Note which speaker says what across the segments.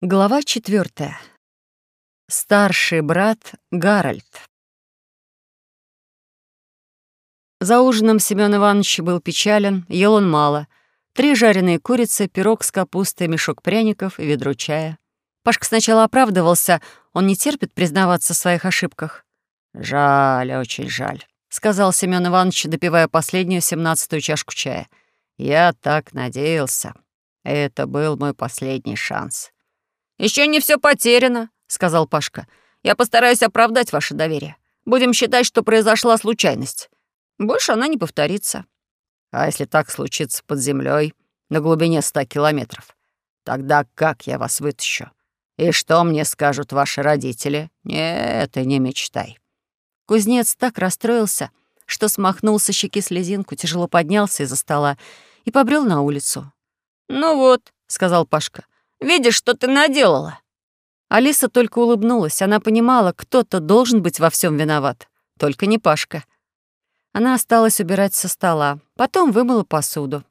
Speaker 1: Глава четвертая. Старший брат Гарольд. За ужином Семён Иванович был печален, ел он мало. Три жареные курицы, пирог с капустой, мешок пряников и ведро чая. Пашка сначала оправдывался, он не терпит признаваться в своих ошибках. «Жаль, очень жаль», — сказал Семён Иванович, допивая последнюю семнадцатую чашку чая. «Я так надеялся. Это был мой последний шанс». Еще не все потеряно», — сказал Пашка. «Я постараюсь оправдать ваше доверие. Будем считать, что произошла случайность. Больше она не повторится». «А если так случится под землей на глубине ста километров? Тогда как я вас вытащу? И что мне скажут ваши родители? Нет, и не мечтай». Кузнец так расстроился, что смахнул со щеки слезинку, тяжело поднялся из-за стола и побрел на улицу. «Ну вот», — сказал Пашка, — Видишь, что ты наделала?» Алиса только улыбнулась. Она понимала, кто-то должен быть во всем виноват. Только не Пашка. Она осталась убирать со стола. Потом вымыла посуду.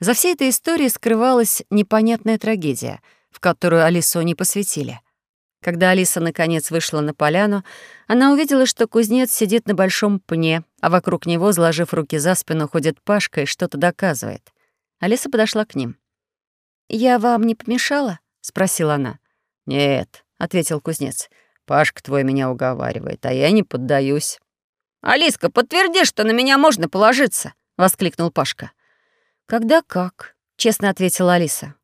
Speaker 1: За всей этой историей скрывалась непонятная трагедия, в которую Алису не посвятили. Когда Алиса наконец вышла на поляну, она увидела, что кузнец сидит на большом пне, а вокруг него, сложив руки за спину, ходит Пашка и что-то доказывает. Алиса подошла к ним. «Я вам не помешала?» — спросила она. «Нет», — ответил кузнец. «Пашка твой меня уговаривает, а я не поддаюсь». «Алиска, подтверди, что на меня можно положиться!» — воскликнул Пашка. «Когда как?» — честно ответила Алиса.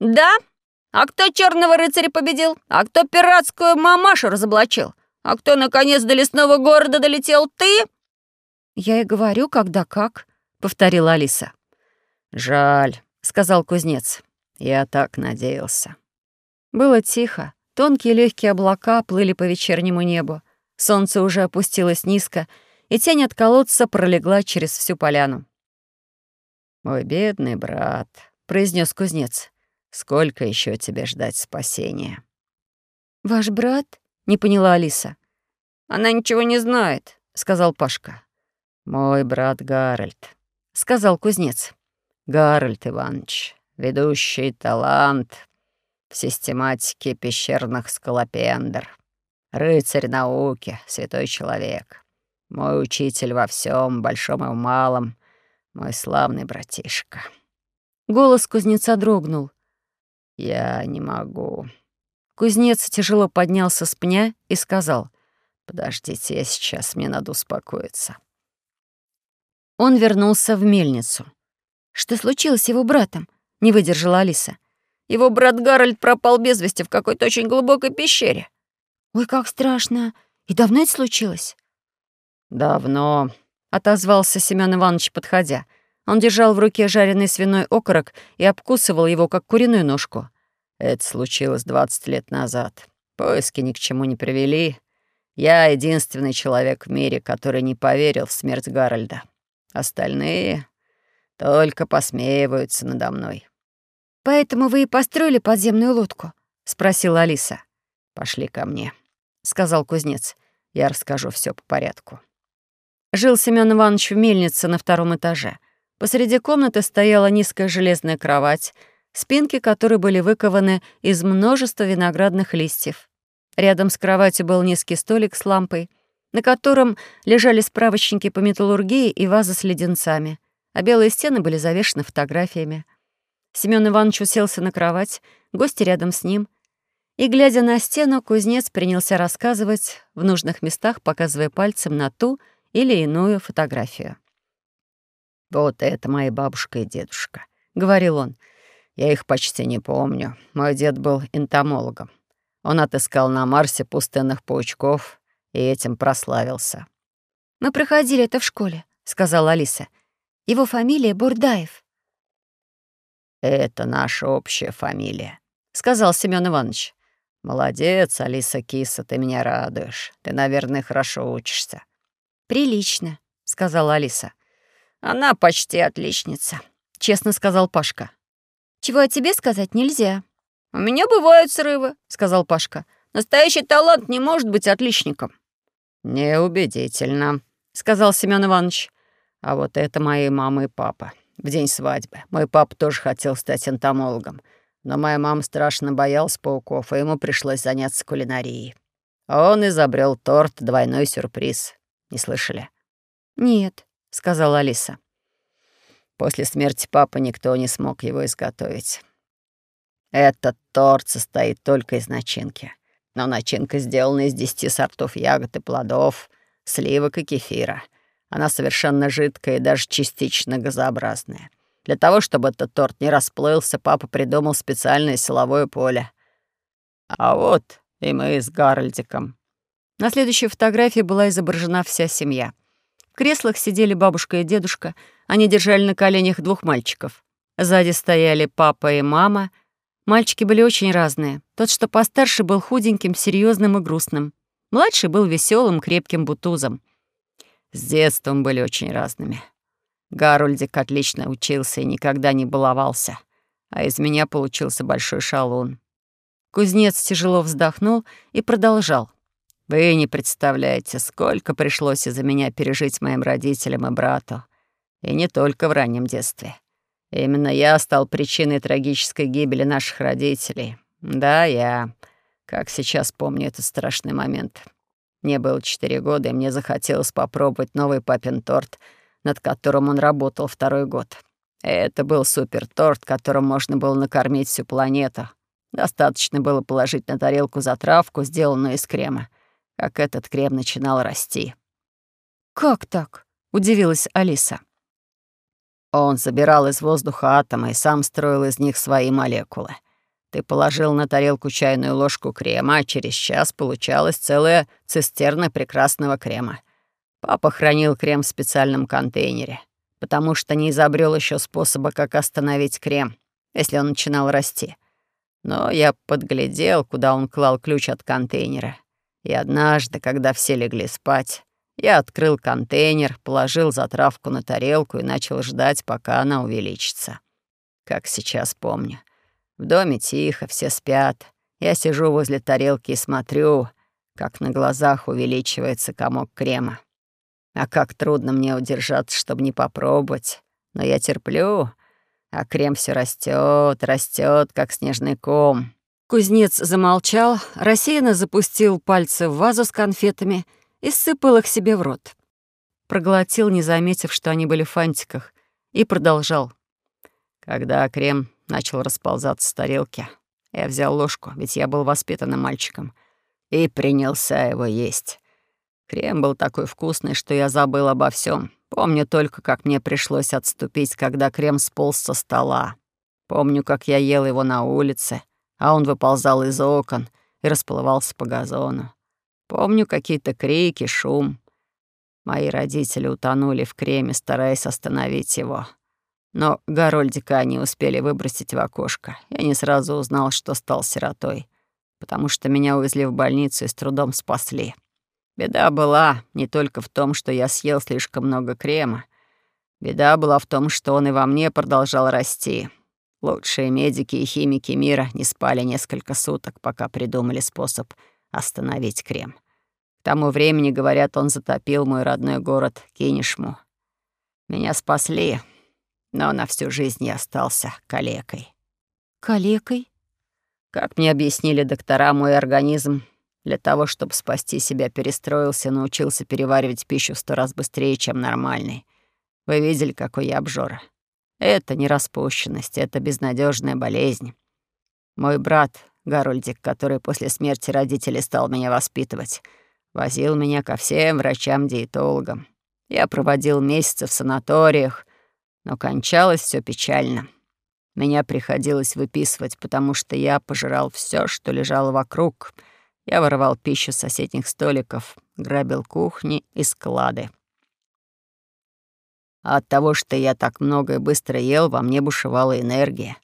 Speaker 1: «Да? А кто черного рыцаря победил? А кто пиратскую мамашу разоблачил? А кто, наконец, до лесного города долетел? Ты?» «Я и говорю, когда как», — повторила Алиса. «Жаль», — сказал кузнец. Я так надеялся. Было тихо. Тонкие легкие облака плыли по вечернему небу. Солнце уже опустилось низко, и тень от колодца пролегла через всю поляну. «Мой бедный брат», — произнес кузнец, — «сколько еще тебе ждать спасения?» «Ваш брат?» — не поняла Алиса. «Она ничего не знает», — сказал Пашка. «Мой брат Гарольд», — сказал кузнец. «Гарольд Иванович, ведущий талант в систематике пещерных скалопендр, рыцарь науки, святой человек, мой учитель во всем, большом и малом, мой славный братишка». Голос кузнеца дрогнул. «Я не могу». Кузнец тяжело поднялся с пня и сказал, «Подождите, я сейчас, мне надо успокоиться». Он вернулся в мельницу. «Что случилось с его братом?» — не выдержала Алиса. «Его брат Гарольд пропал без вести в какой-то очень глубокой пещере». «Ой, как страшно! И давно это случилось?» «Давно», — отозвался Семён Иванович, подходя. Он держал в руке жареный свиной окорок и обкусывал его, как куриную ножку. «Это случилось двадцать лет назад. Поиски ни к чему не привели. Я единственный человек в мире, который не поверил в смерть Гарольда. Остальные только посмеиваются надо мной. «Поэтому вы и построили подземную лодку?» — спросила Алиса. «Пошли ко мне», — сказал кузнец. «Я расскажу все по порядку». Жил Семён Иванович в мельнице на втором этаже. Посреди комнаты стояла низкая железная кровать, спинки которой были выкованы из множества виноградных листьев. Рядом с кроватью был низкий столик с лампой, на котором лежали справочники по металлургии и ваза с леденцами — а белые стены были завешены фотографиями. Семён Иванович уселся на кровать, гости рядом с ним. И, глядя на стену, кузнец принялся рассказывать в нужных местах, показывая пальцем на ту или иную фотографию. «Вот это моя бабушка и дедушка», — говорил он. «Я их почти не помню. Мой дед был энтомологом. Он отыскал на Марсе пустынных паучков и этим прославился». «Мы проходили это в школе», — сказала Алиса. Его фамилия Бурдаев». «Это наша общая фамилия», — сказал Семён Иванович. «Молодец, Алиса Киса, ты меня радуешь. Ты, наверное, хорошо учишься». «Прилично», — сказала Алиса. «Она почти отличница», — честно сказал Пашка. «Чего о тебе сказать нельзя». «У меня бывают срывы», — сказал Пашка. «Настоящий талант не может быть отличником». «Неубедительно», — сказал Семён Иванович. А вот это мои мама и папа. В день свадьбы. Мой папа тоже хотел стать энтомологом.
Speaker 2: но моя мама страшно боялась пауков, и ему пришлось заняться кулинарией. Он изобрел торт «Двойной сюрприз». Не слышали?
Speaker 1: «Нет», — сказала Алиса.
Speaker 2: После смерти папы никто не смог его изготовить. Этот торт состоит только из начинки. Но начинка сделана из десяти сортов ягод и плодов, сливок и кефира. Она совершенно жидкая и даже частично газообразная. Для того, чтобы этот торт не расплылся, папа придумал специальное силовое поле. А вот и мы с Гарольдиком.
Speaker 1: На следующей фотографии была изображена вся семья. В креслах сидели бабушка и дедушка. Они держали на коленях двух мальчиков. Сзади стояли папа и мама. Мальчики были очень разные. Тот, что постарше, был худеньким, серьезным и грустным. Младший был веселым, крепким бутузом.
Speaker 2: С детством были очень разными. Гарольдик отлично учился и никогда не баловался, а из меня получился большой шалун.
Speaker 1: Кузнец тяжело вздохнул и продолжал.
Speaker 2: «Вы не представляете, сколько пришлось из-за меня пережить моим родителям и брату. И не только в раннем детстве. Именно я стал причиной трагической гибели наших родителей. Да, я, как сейчас помню этот страшный момент. Мне было четыре года, и мне захотелось попробовать новый папин торт — над которым он работал второй год. Это был супер-торт, которым можно было накормить всю планету. Достаточно было положить на тарелку затравку, сделанную из крема, как этот крем начинал расти.
Speaker 1: «Как так?» — удивилась Алиса.
Speaker 2: Он забирал из воздуха атомы и сам строил из них свои молекулы. Ты положил на тарелку чайную ложку крема, а через час получалась целая цистерна прекрасного крема. Папа хранил крем в специальном контейнере, потому что не изобрел еще способа, как остановить крем, если он начинал расти. Но я подглядел, куда он клал ключ от контейнера. И однажды, когда все легли спать, я открыл контейнер, положил затравку на тарелку и начал ждать, пока она увеличится. Как сейчас помню. В доме тихо, все спят. Я сижу возле тарелки и смотрю, как на глазах увеличивается комок крема. А как трудно мне удержаться, чтобы не попробовать. Но я терплю, а крем все растет, растет, как снежный ком.
Speaker 1: Кузнец замолчал, рассеянно запустил пальцы в вазу с конфетами и сыпал их себе в рот. Проглотил, не заметив, что они были в фантиках, и продолжал.
Speaker 2: Когда крем начал расползаться с тарелки, я взял ложку, ведь я был воспитанным мальчиком, и принялся его есть. Крем был такой вкусный, что я забыл обо всем. Помню только, как мне пришлось отступить, когда крем сполз со стола. Помню, как я ел его на улице, а он выползал из окон и расплывался по газону. Помню какие-то крики, шум. Мои родители утонули в креме, стараясь остановить его. Но Гарольдика они успели выбросить в окошко. Я не сразу узнал, что стал сиротой, потому что меня увезли в больницу и с трудом спасли. Беда была не только в том, что я съел слишком много крема. Беда была в том, что он и во мне продолжал расти. Лучшие медики и химики мира не спали несколько суток, пока придумали способ остановить крем. К тому времени, говорят, он затопил мой родной город Кинешму. Меня спасли, но на всю жизнь я остался калекой.
Speaker 1: Калекой?
Speaker 2: Как мне объяснили доктора, мой организм для того, чтобы спасти себя, перестроился, научился переваривать пищу в сто раз быстрее, чем нормальный. Вы видели, какой я обжора? Это не распущенность, это безнадежная болезнь. Мой брат, Гарольдик, который после смерти родителей стал меня воспитывать, возил меня ко всем врачам-диетологам. Я проводил месяцы в санаториях, но кончалось все печально. Меня приходилось выписывать, потому что я пожирал все, что лежало вокруг — я воровал пищу с соседних столиков, грабил кухни и склады. А от того, что я так много и быстро ел, во мне бушевала энергия.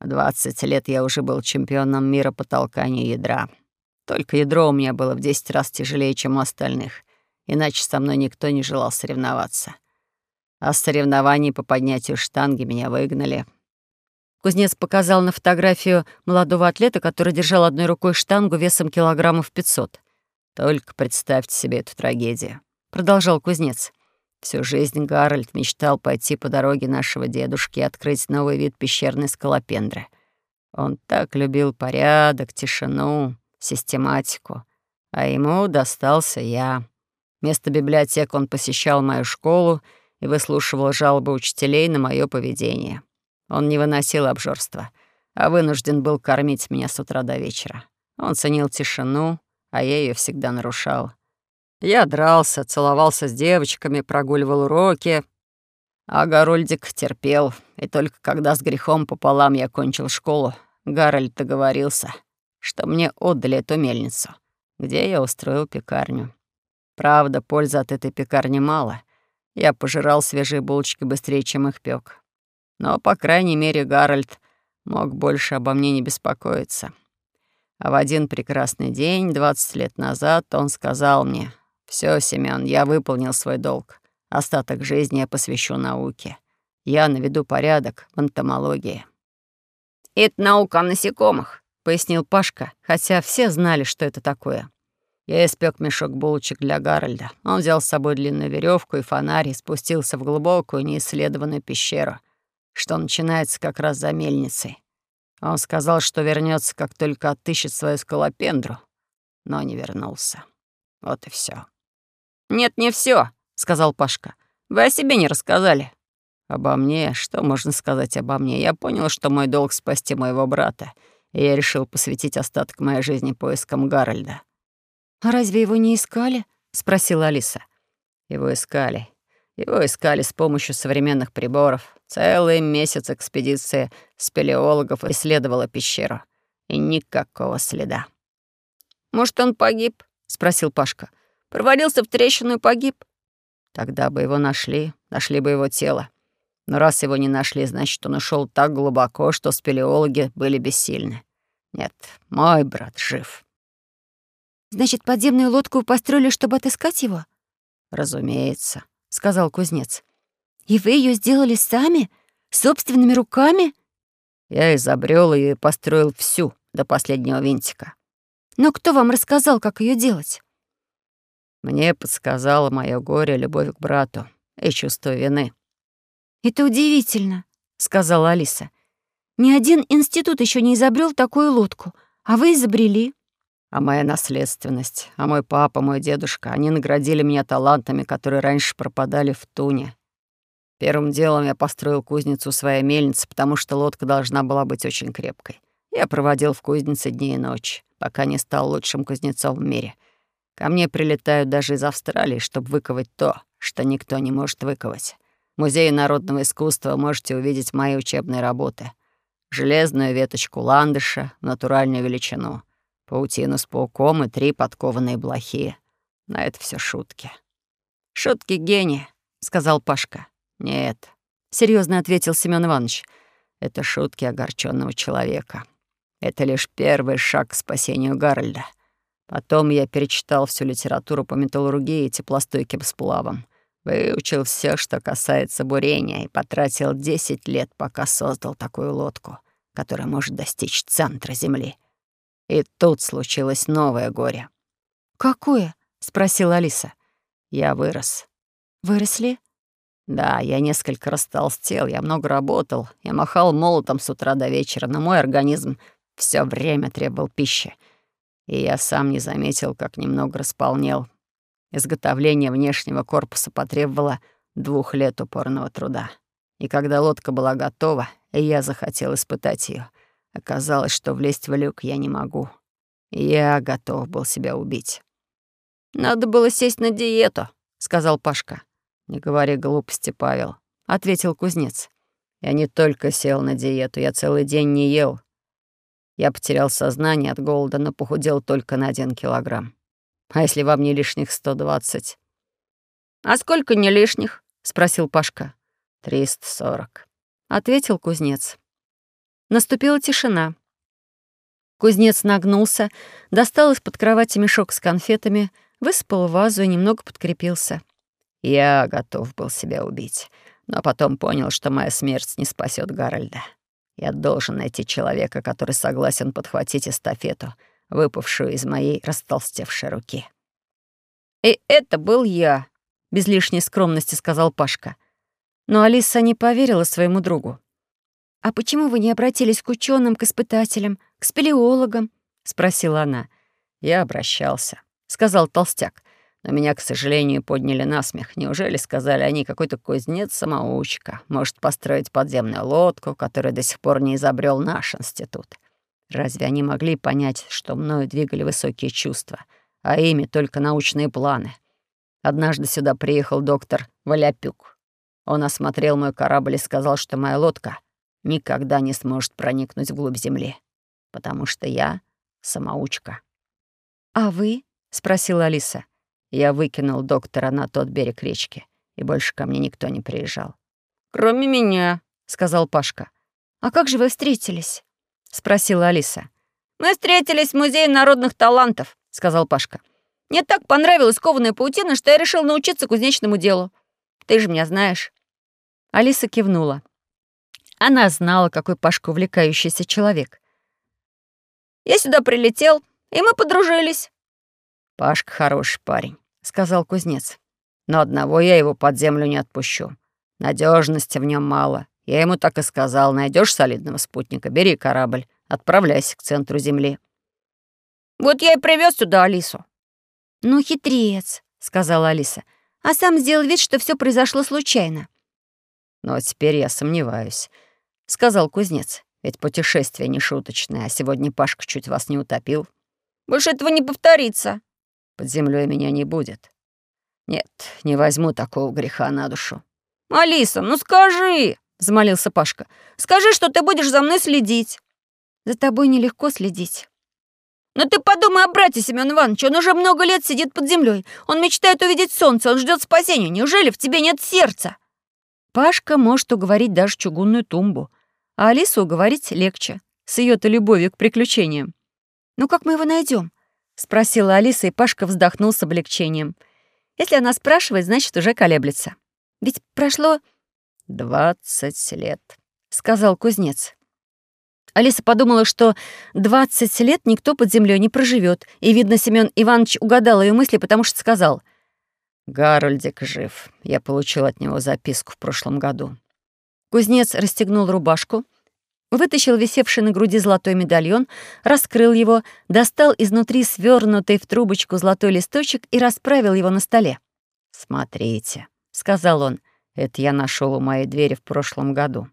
Speaker 2: В 20 лет я уже был чемпионом мира по толканию ядра. Только ядро у меня было в 10 раз тяжелее, чем у остальных, иначе со мной никто не желал соревноваться. А соревнований по поднятию штанги меня выгнали —
Speaker 1: Кузнец показал на фотографию молодого атлета, который держал одной рукой штангу весом килограммов пятьсот.
Speaker 2: «Только представьте себе эту трагедию», —
Speaker 1: продолжал кузнец.
Speaker 2: Всю жизнь Гарольд мечтал пойти по дороге нашего дедушки и открыть новый вид пещерной скалопендры. Он так любил порядок, тишину, систематику, а ему достался я. Вместо библиотек он посещал мою школу и выслушивал жалобы учителей на мое поведение. Он не выносил обжорства, а вынужден был кормить меня с утра до вечера. Он ценил тишину, а я ее всегда нарушал. Я дрался, целовался с девочками, прогуливал уроки, а Гарольдик терпел, и только когда с грехом пополам я кончил школу, Гарольд договорился, что мне отдали эту мельницу, где я устроил пекарню. Правда, пользы от этой пекарни мало. Я пожирал свежие булочки быстрее, чем их пек. Но, по крайней мере, Гарольд мог больше обо мне не беспокоиться. А в один прекрасный день, 20 лет назад, он сказал мне, «Всё, Семён, я выполнил свой долг. Остаток жизни я посвящу науке. Я наведу порядок в энтомологии».
Speaker 1: «Это наука о насекомых», —
Speaker 2: пояснил Пашка, хотя все знали, что это такое. Я испек мешок булочек для Гарольда. Он взял с собой длинную веревку и фонарь и спустился в глубокую неисследованную пещеру, что начинается как раз за мельницей. Он сказал, что вернется, как только отыщет свою скалопендру, но не вернулся. Вот и все.
Speaker 1: «Нет, не все, сказал Пашка. «Вы о себе не рассказали».
Speaker 2: «Обо мне? Что можно сказать обо мне? Я понял, что мой долг — спасти моего брата, и я решил посвятить остаток моей жизни поискам Гарольда».
Speaker 1: «А разве его не искали?» — спросила Алиса.
Speaker 2: «Его искали. Его искали с помощью современных приборов. Целый месяц экспедиция спелеологов исследовала пещеру. И никакого следа».
Speaker 1: «Может, он погиб?» — спросил Пашка. «Провалился в трещину и погиб?»
Speaker 2: Тогда бы его нашли, нашли бы его тело. Но раз его не нашли, значит, он ушел так глубоко, что спелеологи были бессильны. Нет, мой брат жив.
Speaker 1: Значит, подземную лодку построили, чтобы отыскать его?
Speaker 2: Разумеется, сказал кузнец.
Speaker 1: И вы ее сделали сами? Собственными руками?
Speaker 2: Я изобрел и построил всю до последнего винтика.
Speaker 1: Но кто вам рассказал, как ее делать?
Speaker 2: Мне подсказало мое горе, любовь к брату и чувство вины.
Speaker 1: «Это удивительно», — сказала Алиса. «Ни один институт еще не изобрел такую лодку, а вы изобрели».
Speaker 2: А моя наследственность, а мой папа, мой дедушка, они наградили меня талантами, которые раньше пропадали в туне. Первым делом я построил кузницу своей мельницы, потому что лодка должна была быть очень крепкой. Я проводил в кузнице дни и ночи, пока не стал лучшим кузнецом в мире — Ко мне прилетают даже из Австралии, чтобы выковать то, что никто не может выковать. В Музее народного искусства можете увидеть мои учебные работы. Железную веточку ландыша в натуральную величину, паутину с пауком и три подкованные блохи. На это все шутки.
Speaker 1: «Шутки гения», — сказал Пашка.
Speaker 2: «Нет», — серьезно ответил Семен Иванович. «Это шутки огорченного человека. Это лишь первый шаг к спасению Гарольда». Потом я перечитал всю литературу по металлургии и теплостойким сплавам. Выучил все, что касается бурения, и потратил 10 лет, пока создал такую лодку, которая может достичь центра Земли. И тут случилось новое горе.
Speaker 1: «Какое?» — спросила Алиса.
Speaker 2: «Я вырос».
Speaker 1: «Выросли?»
Speaker 2: «Да, я несколько раз толстел, я много работал, я махал молотом с утра до вечера, но мой организм все время требовал пищи и я сам не заметил, как немного располнел. Изготовление внешнего корпуса потребовало двух лет упорного труда. И когда лодка была готова, я захотел испытать ее, оказалось, что влезть в люк я не могу. я готов был себя убить.
Speaker 1: «Надо было сесть на диету», — сказал Пашка.
Speaker 2: «Не говори глупости, Павел», — ответил кузнец. «Я не только сел на диету, я целый день не ел, я потерял сознание от голода, но похудел только на один килограмм. А если вам не лишних сто двадцать?
Speaker 1: «А сколько не лишних?» — спросил Пашка.
Speaker 2: «Триста сорок», —
Speaker 1: ответил кузнец. Наступила тишина. Кузнец нагнулся, достал из-под кровати мешок с конфетами, высыпал в вазу и немного подкрепился.
Speaker 2: Я готов был себя убить, но потом понял, что моя смерть не спасет Гарольда. Я должен найти человека, который согласен подхватить эстафету, выпавшую из моей растолстевшей руки.
Speaker 1: «И это был я», — без лишней скромности сказал Пашка. Но Алиса не поверила своему другу. «А почему вы не обратились к ученым, к испытателям, к спелеологам?» — спросила она.
Speaker 2: «Я обращался», — сказал толстяк. «Но меня, к сожалению, подняли на смех. Неужели, сказали они, какой-то кузнец-самоучка может построить подземную лодку, которую до сих пор не изобрел наш институт? Разве они могли понять, что мною двигали высокие чувства, а ими только научные планы? Однажды сюда приехал доктор Валяпюк. Он осмотрел мой корабль и сказал, что моя лодка никогда не сможет проникнуть вглубь земли, потому что я самоучка.
Speaker 1: «А вы?» — спросила Алиса.
Speaker 2: Я выкинул доктора на тот берег речки, и больше ко мне никто не приезжал.
Speaker 3: «Кроме меня», — сказал Пашка.
Speaker 1: «А как же вы встретились?» — спросила Алиса.
Speaker 3: «Мы встретились в Музее народных талантов», — сказал Пашка. «Мне так понравилась кованая паутина, что я решил научиться кузнечному делу. Ты же меня знаешь».
Speaker 1: Алиса кивнула. Она знала, какой Пашка увлекающийся человек.
Speaker 3: «Я сюда прилетел, и мы подружились».
Speaker 2: «Пашка хороший парень», — сказал кузнец. «Но одного я его под землю не отпущу. Надежности в нем мало. Я ему так и сказал. Найдешь солидного спутника, бери корабль, отправляйся к центру Земли».
Speaker 3: «Вот я и привез сюда Алису».
Speaker 1: «Ну, хитрец», — сказала Алиса а сам сделал вид, что все произошло случайно.
Speaker 2: «Но теперь я сомневаюсь», — сказал кузнец. «Ведь путешествие не шуточное, а сегодня Пашка чуть вас не утопил».
Speaker 3: «Больше этого не повторится».
Speaker 2: «Под землей меня не будет». «Нет, не возьму такого греха на душу».
Speaker 3: «Алиса, ну скажи!» — взмолился Пашка. «Скажи, что ты будешь за мной следить».
Speaker 1: «За тобой нелегко следить».
Speaker 3: Но ты подумай о брате, Семен Иванович. Он уже много лет сидит под землей. Он мечтает увидеть солнце, он ждет спасения. Неужели в тебе нет сердца?
Speaker 1: Пашка может уговорить даже чугунную тумбу. А Алису уговорить легче, с ее-то любовью к приключениям. «Ну как мы его найдем? спросила Алиса, и Пашка вздохнул с облегчением. Если она спрашивает, значит, уже колеблется. Ведь прошло...
Speaker 2: «Двадцать лет», —
Speaker 1: сказал кузнец. Алиса подумала, что 20 лет никто под землей не проживет, и, видно, Семен Иванович угадал ее мысли, потому что сказал.
Speaker 2: «Гарольдик жив. Я получил от него записку в прошлом году».
Speaker 1: Кузнец расстегнул рубашку, вытащил висевший на груди золотой медальон, раскрыл его, достал изнутри свернутый в трубочку золотой листочек и расправил его на столе.
Speaker 2: «Смотрите», — сказал он, — «это я нашел у моей двери в прошлом году».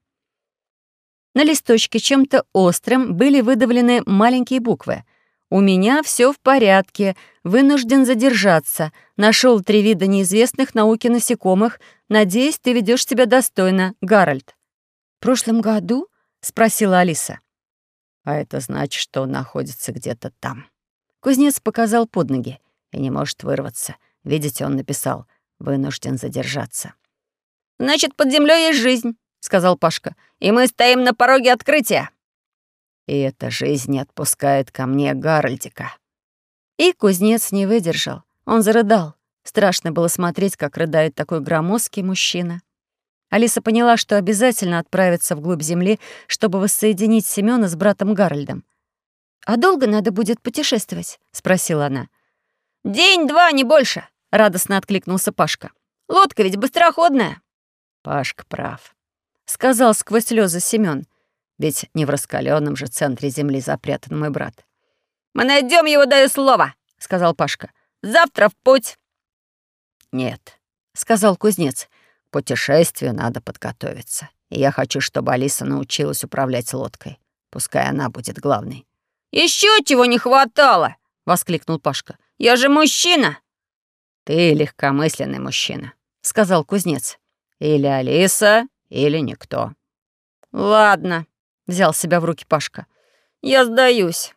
Speaker 1: На листочке чем-то острым были выдавлены маленькие буквы. «У меня все в порядке, вынужден задержаться, нашел три вида неизвестных науке насекомых, надеюсь, ты ведешь себя достойно, Гарольд». «В прошлом году?» — спросила Алиса.
Speaker 2: «А это значит, что он находится где-то там».
Speaker 1: Кузнец показал под ноги
Speaker 2: и не может вырваться. Видите, он написал «вынужден задержаться».
Speaker 3: «Значит, под землей есть жизнь», — сказал Пашка. «И мы стоим на пороге открытия».
Speaker 2: И эта жизнь не отпускает ко мне Гарольдика.
Speaker 1: И кузнец не выдержал. Он зарыдал. Страшно было смотреть, как рыдает такой громоздкий мужчина. Алиса поняла, что обязательно отправится вглубь земли, чтобы воссоединить Семёна с братом Гарольдом. «А долго надо будет путешествовать?» — спросила она.
Speaker 3: «День-два, не больше», — радостно откликнулся Пашка. «Лодка ведь быстроходная».
Speaker 2: Пашка прав сказал сквозь слезы Семён. Ведь не в раскаленном же центре земли запрятан мой брат.
Speaker 3: «Мы найдем его, даю слово», — сказал Пашка. «Завтра в путь».
Speaker 2: «Нет», — сказал кузнец. «К путешествию надо подготовиться. И я хочу, чтобы Алиса научилась управлять лодкой. Пускай она будет главной».
Speaker 3: Еще чего не хватало!» — воскликнул Пашка. «Я же мужчина!»
Speaker 2: «Ты легкомысленный мужчина», — сказал кузнец. «Или Алиса, или никто.
Speaker 3: «Ладно», — взял себя в руки Пашка. «Я сдаюсь».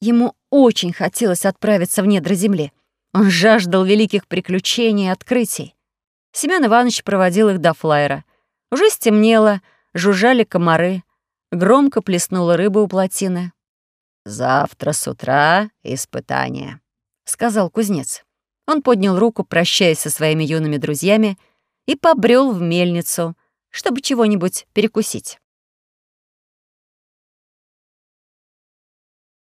Speaker 1: Ему очень хотелось отправиться в недра земли. Он жаждал великих приключений и открытий. Семён Иванович проводил их до флайера. Уже стемнело, жужжали комары, громко плеснула рыба у плотины.
Speaker 2: «Завтра с утра испытание», — сказал кузнец.
Speaker 1: Он поднял руку, прощаясь со своими юными друзьями, и побрел в мельницу, чтобы чего-нибудь перекусить.